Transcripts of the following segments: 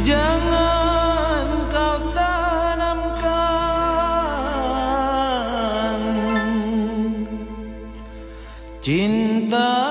Jangan kau tanamkan cinta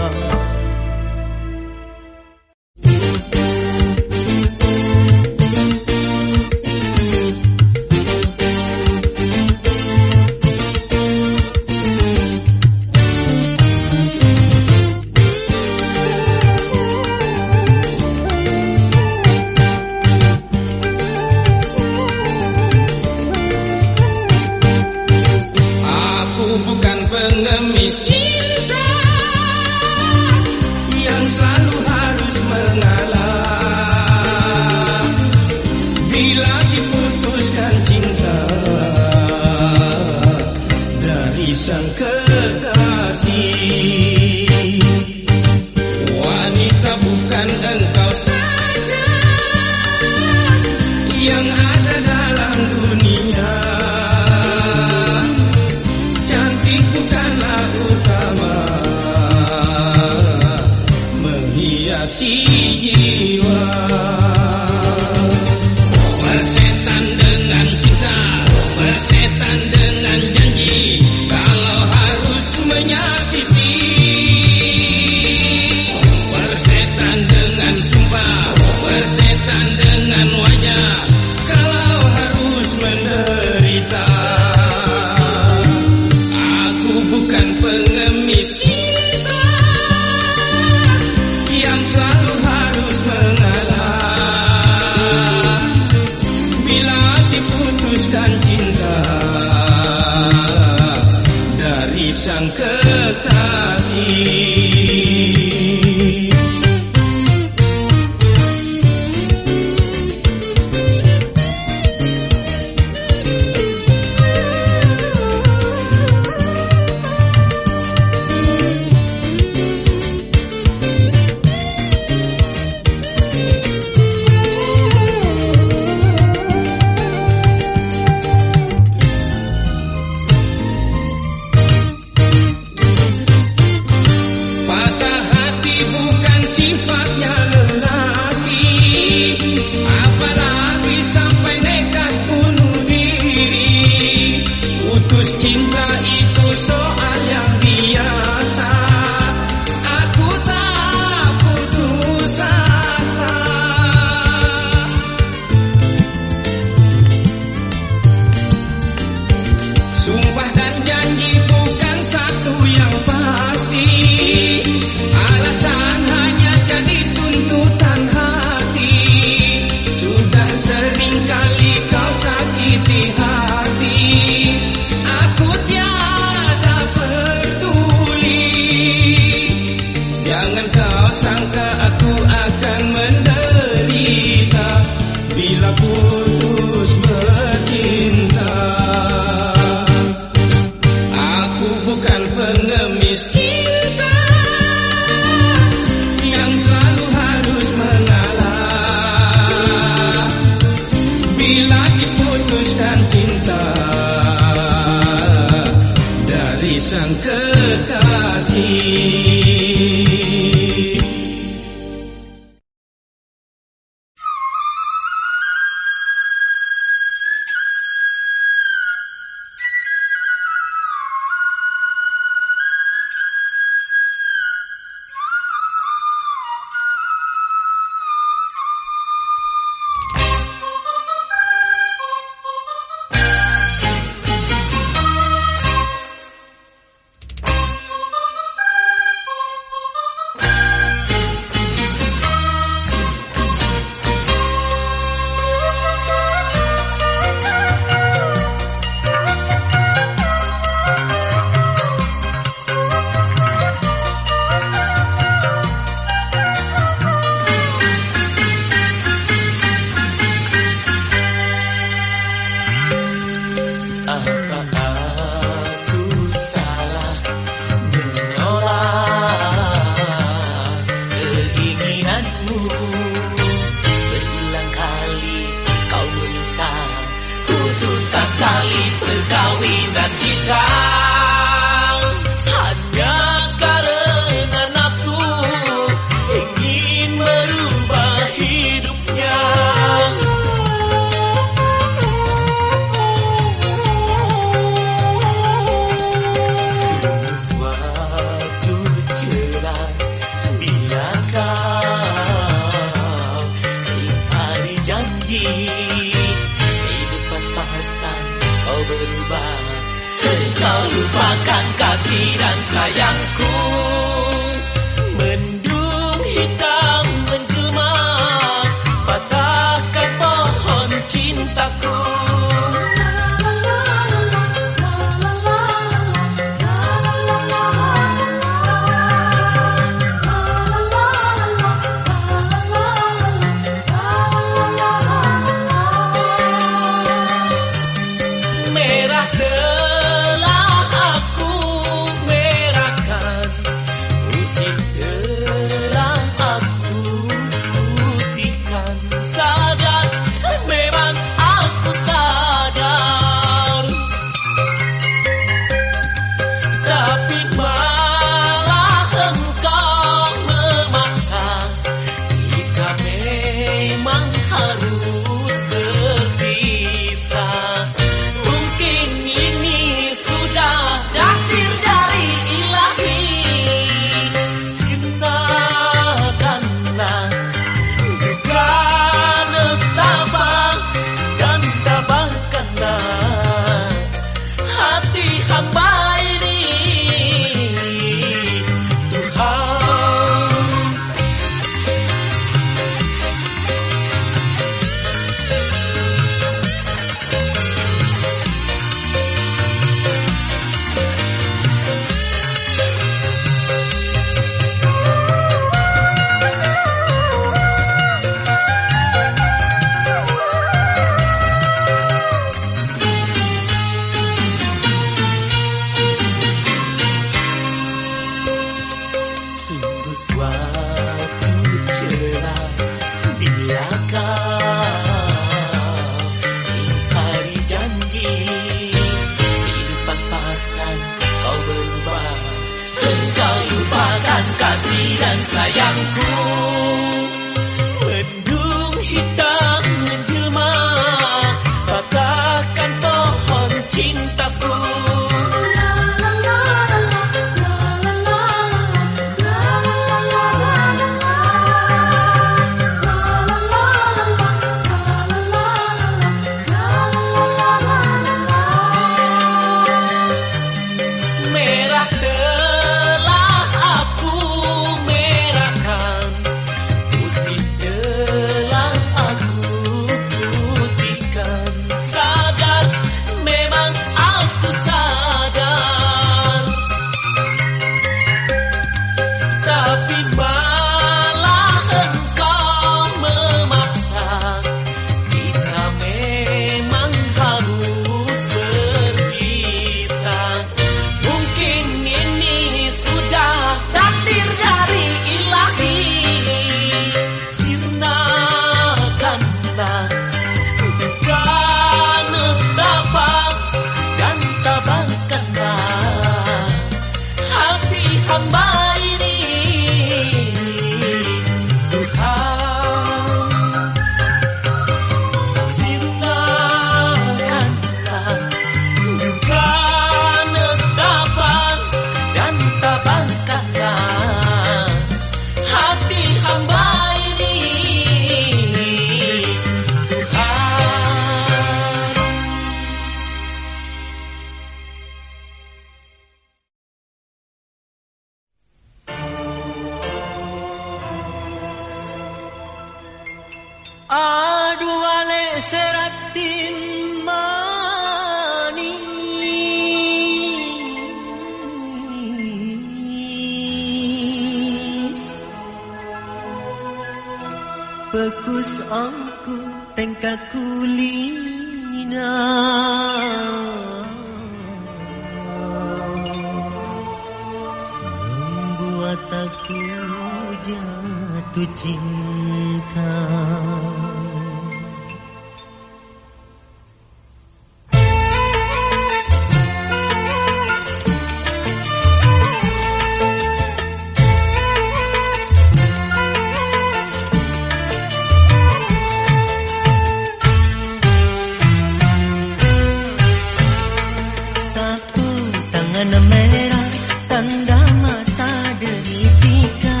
tanda mata delitika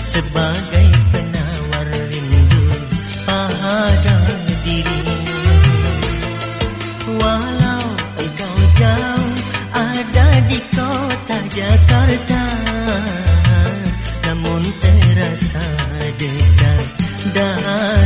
sebagai penawar rindu pahala diri. Walau engkau jauh ada di kota Jakarta namun terasa dekat dan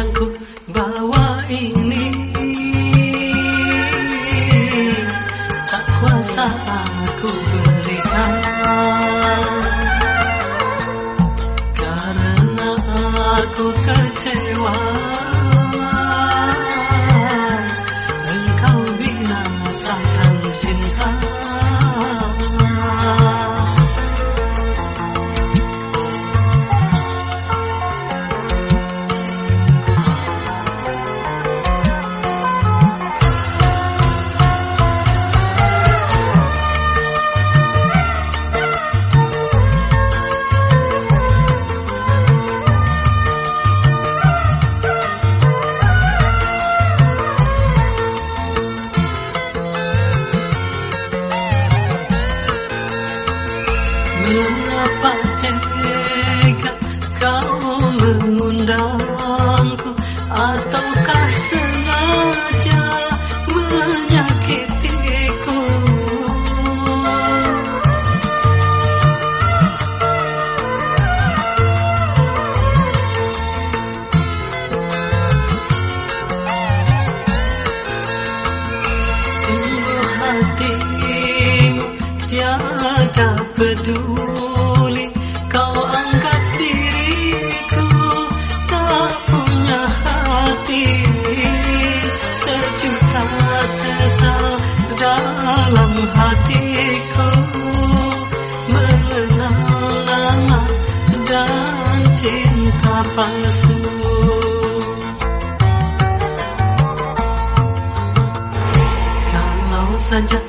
aku Kalau saja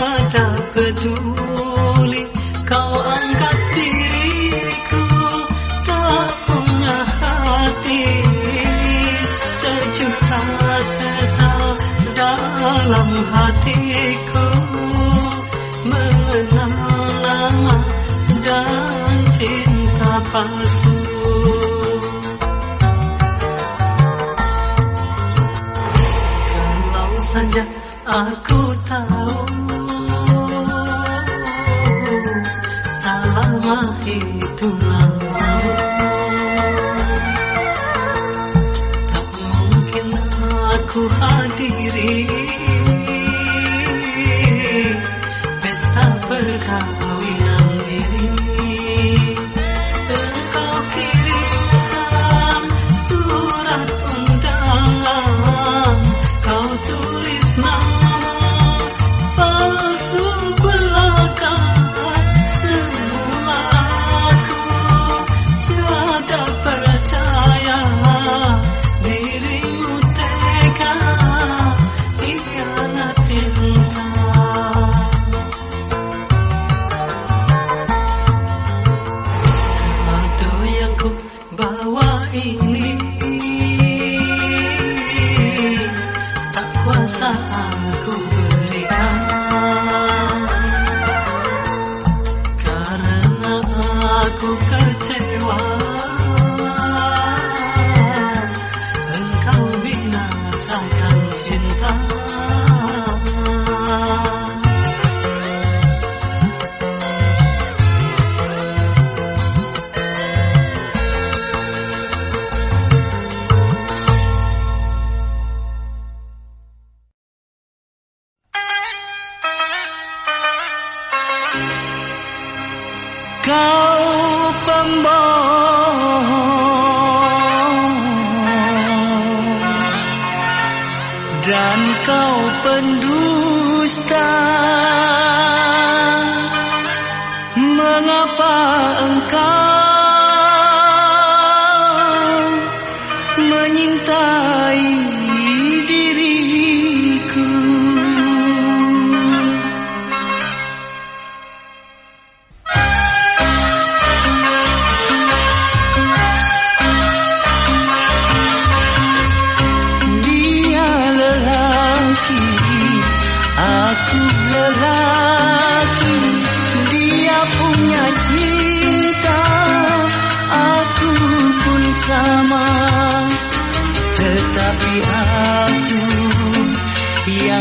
我找个主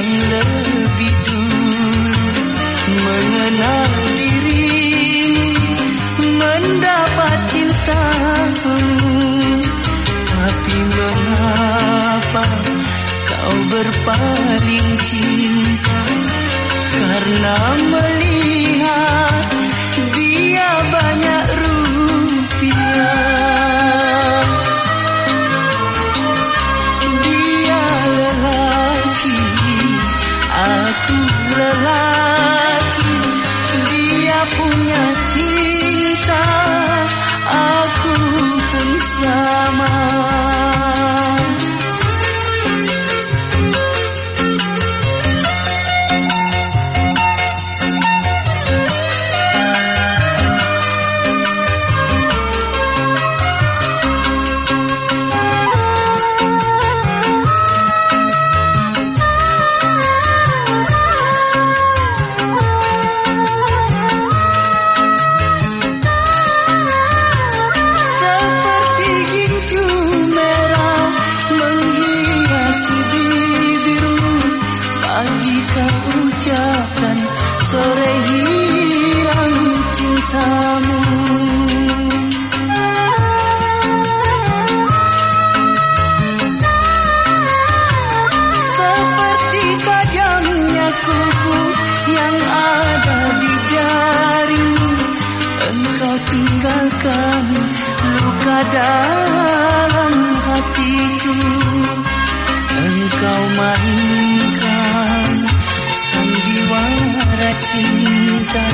lebih dulu mengenal diri mendapat cintamu tapi mengapa kau berpaling cinta? Karena kuku yang ada di jari, Engkau tinggalkan luka dalam hatiku. Engkau mainkan sandiwara cinta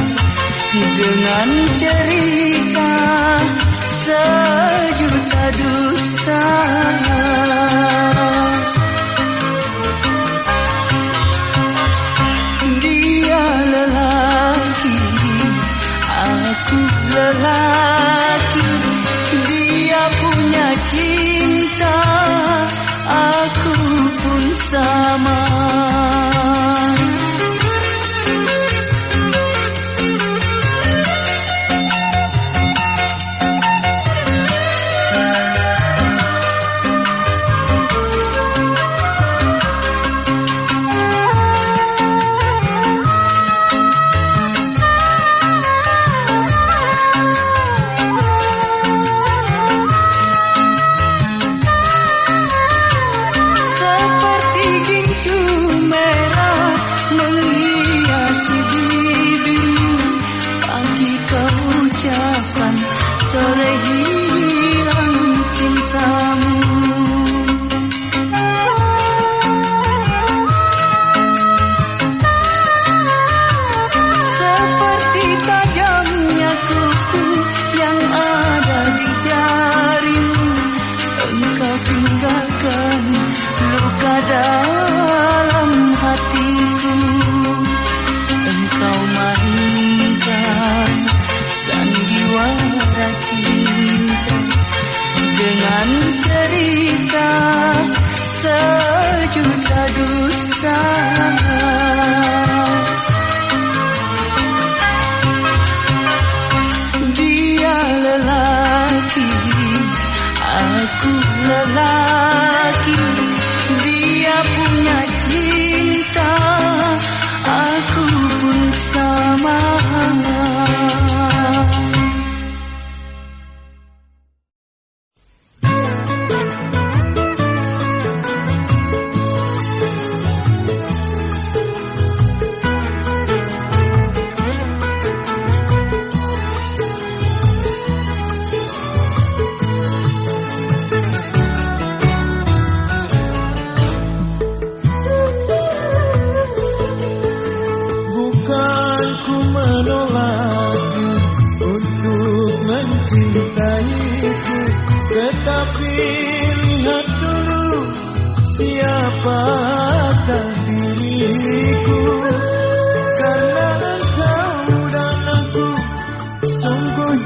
Dengan cerita sejuta dusta. berlaku dia punya cinta.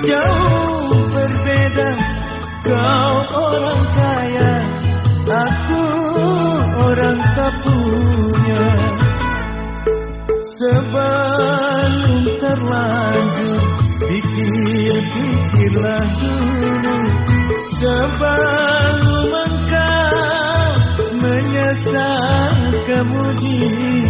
jauh berbeda Kau orang kaya Aku orang tak punya Sebelum terlanjur Pikir-pikirlah dulu Sebelum engkau menyesal kemudian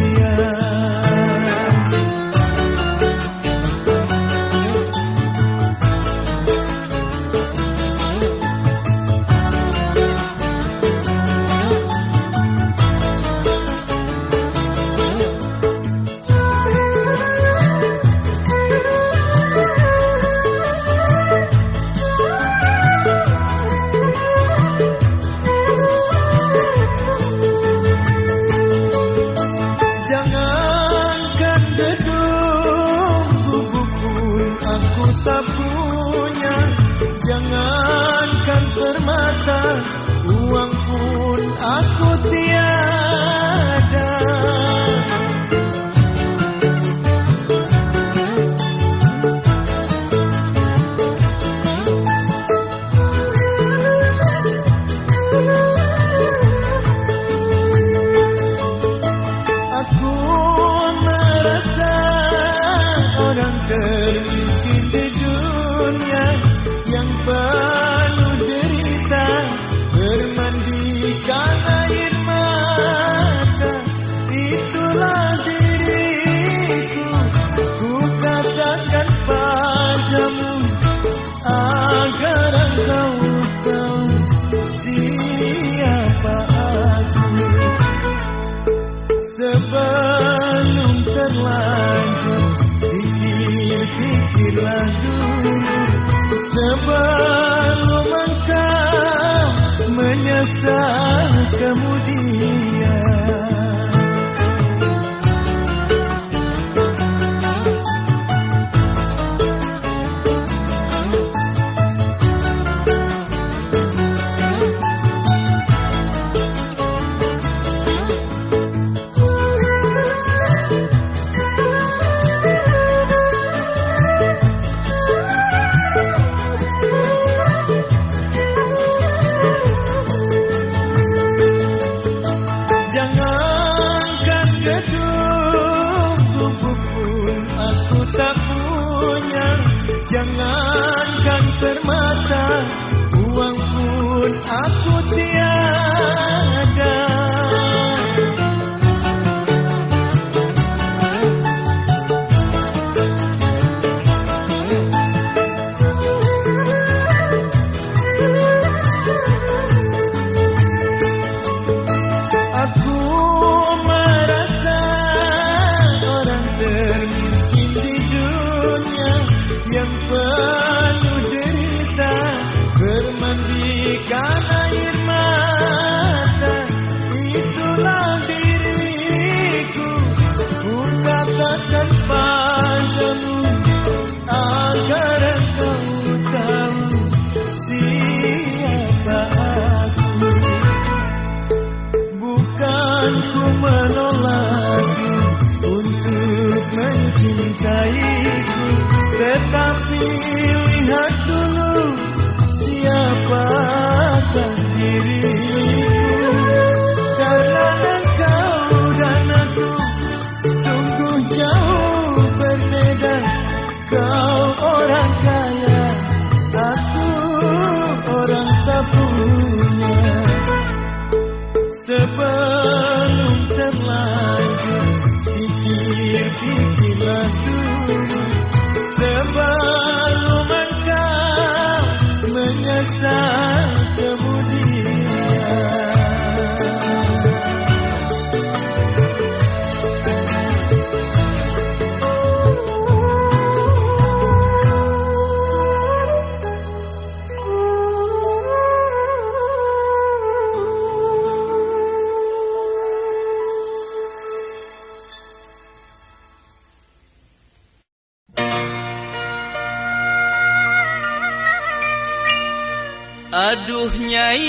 Aduh nyai.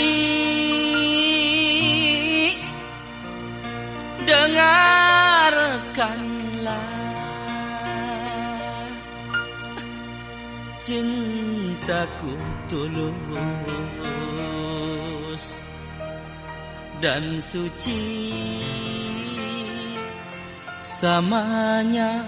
Dengarkanlah. Cintaku tulus Dan suci Samanya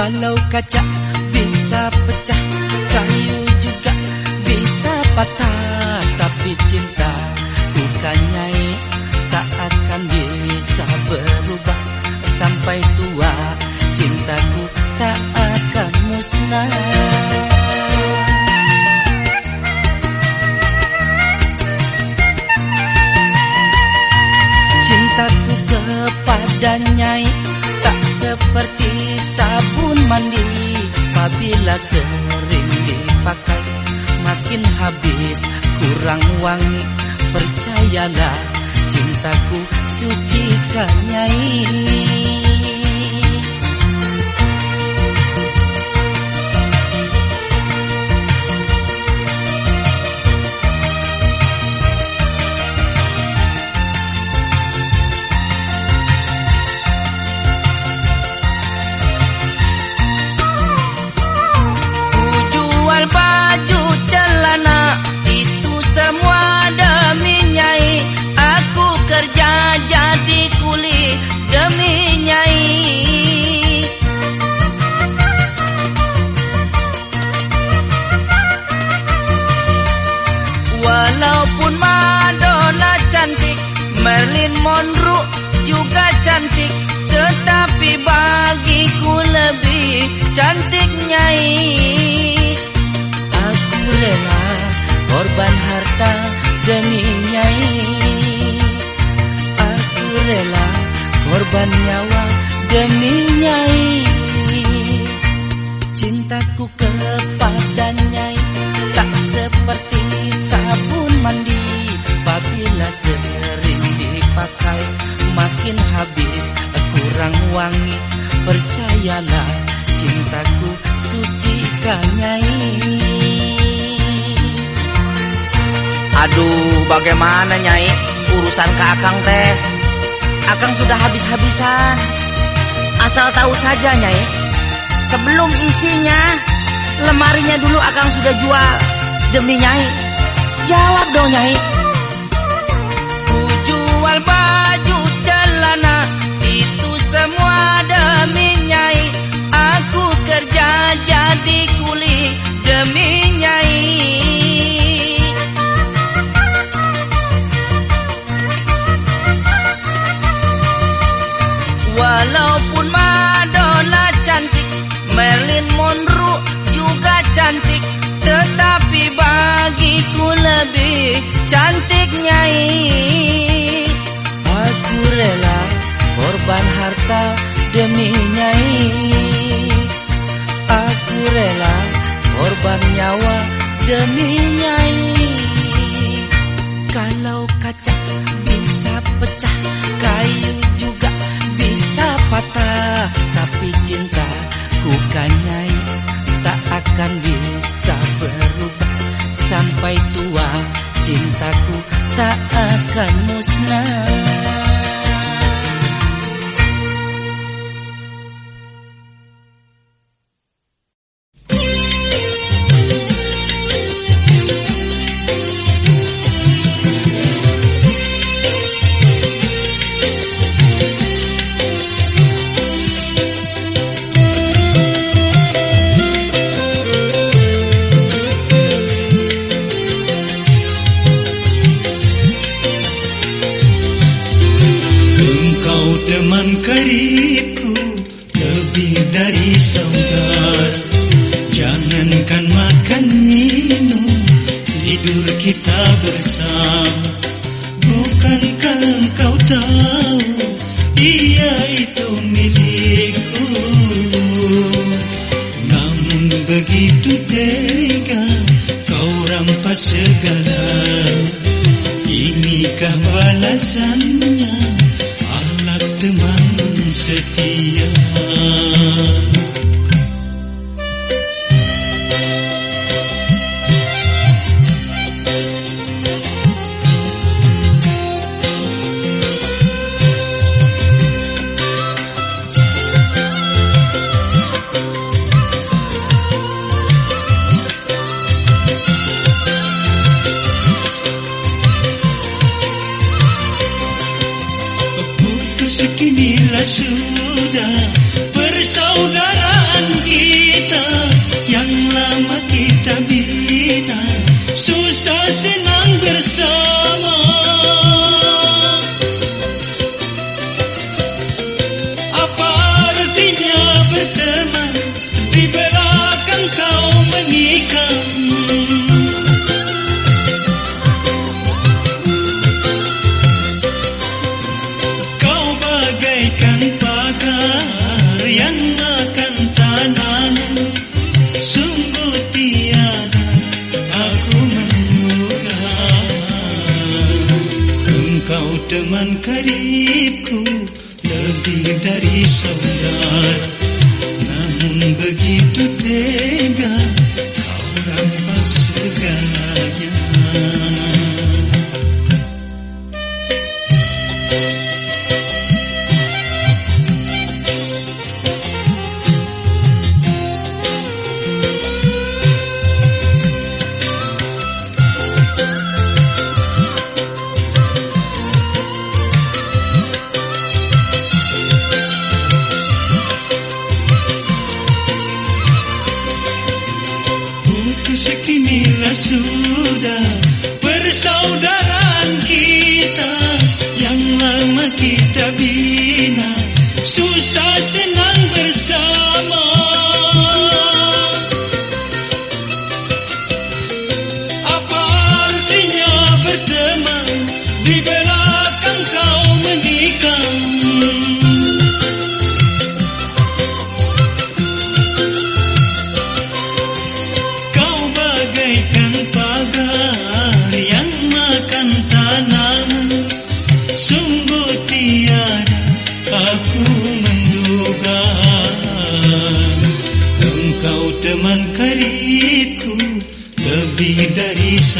Kalau kaca bisa pecah Kayu juga bisa patah. Tapi cinta bukannya tak akan bisa berubah. Sampai tua mandi Apabila sering dipakai makin habis kurang wangi Percayalah cintaku suci kanyai korban nyawa demi nyai. Cintaku kepada nyai Tak seperti sabun mandi. Apabila sering dipakai Makin habis kurang wangi Percayalah cintaku suci nyai Aduh bagaimana nyai Urusan kakang teh Akang sudah habis-habisan. Asal tahu saja Nyai, sebelum isinya lemarinya dulu Akang sudah jual demi Nyai. Jawab dong Nyai. Bagiku lebih cantik Nyai. Aku rela korban harta demi Nyai. Aku rela korban nyawa demi Nyai. Kalau kaca bisa pecah Kayu juga bisa patah. Tapi cinta ku kanyai Tak akan bisa berubah Sampai tua cintaku tak akan musnah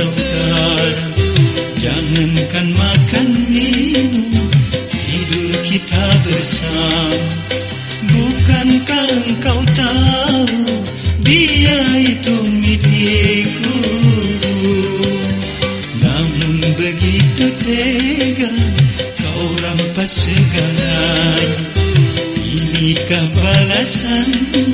saudara Jangankan makan minum Tidur kita bersama. Bukankah engkau tahu Dia itu milikku? Namun begitu tega Kau rampas segalanya. Inikah balasanmu?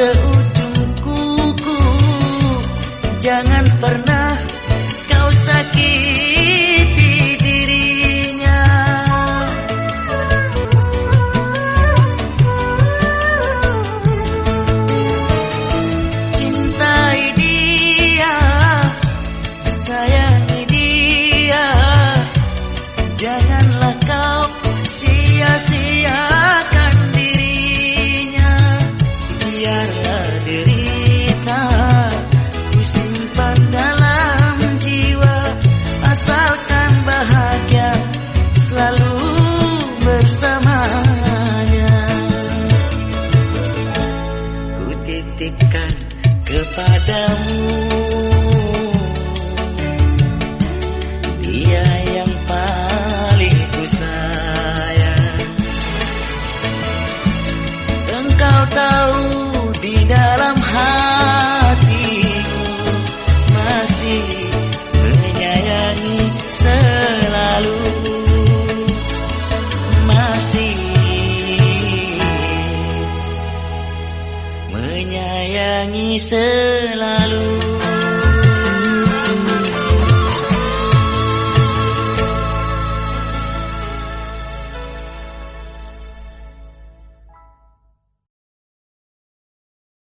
seujung kuku jangan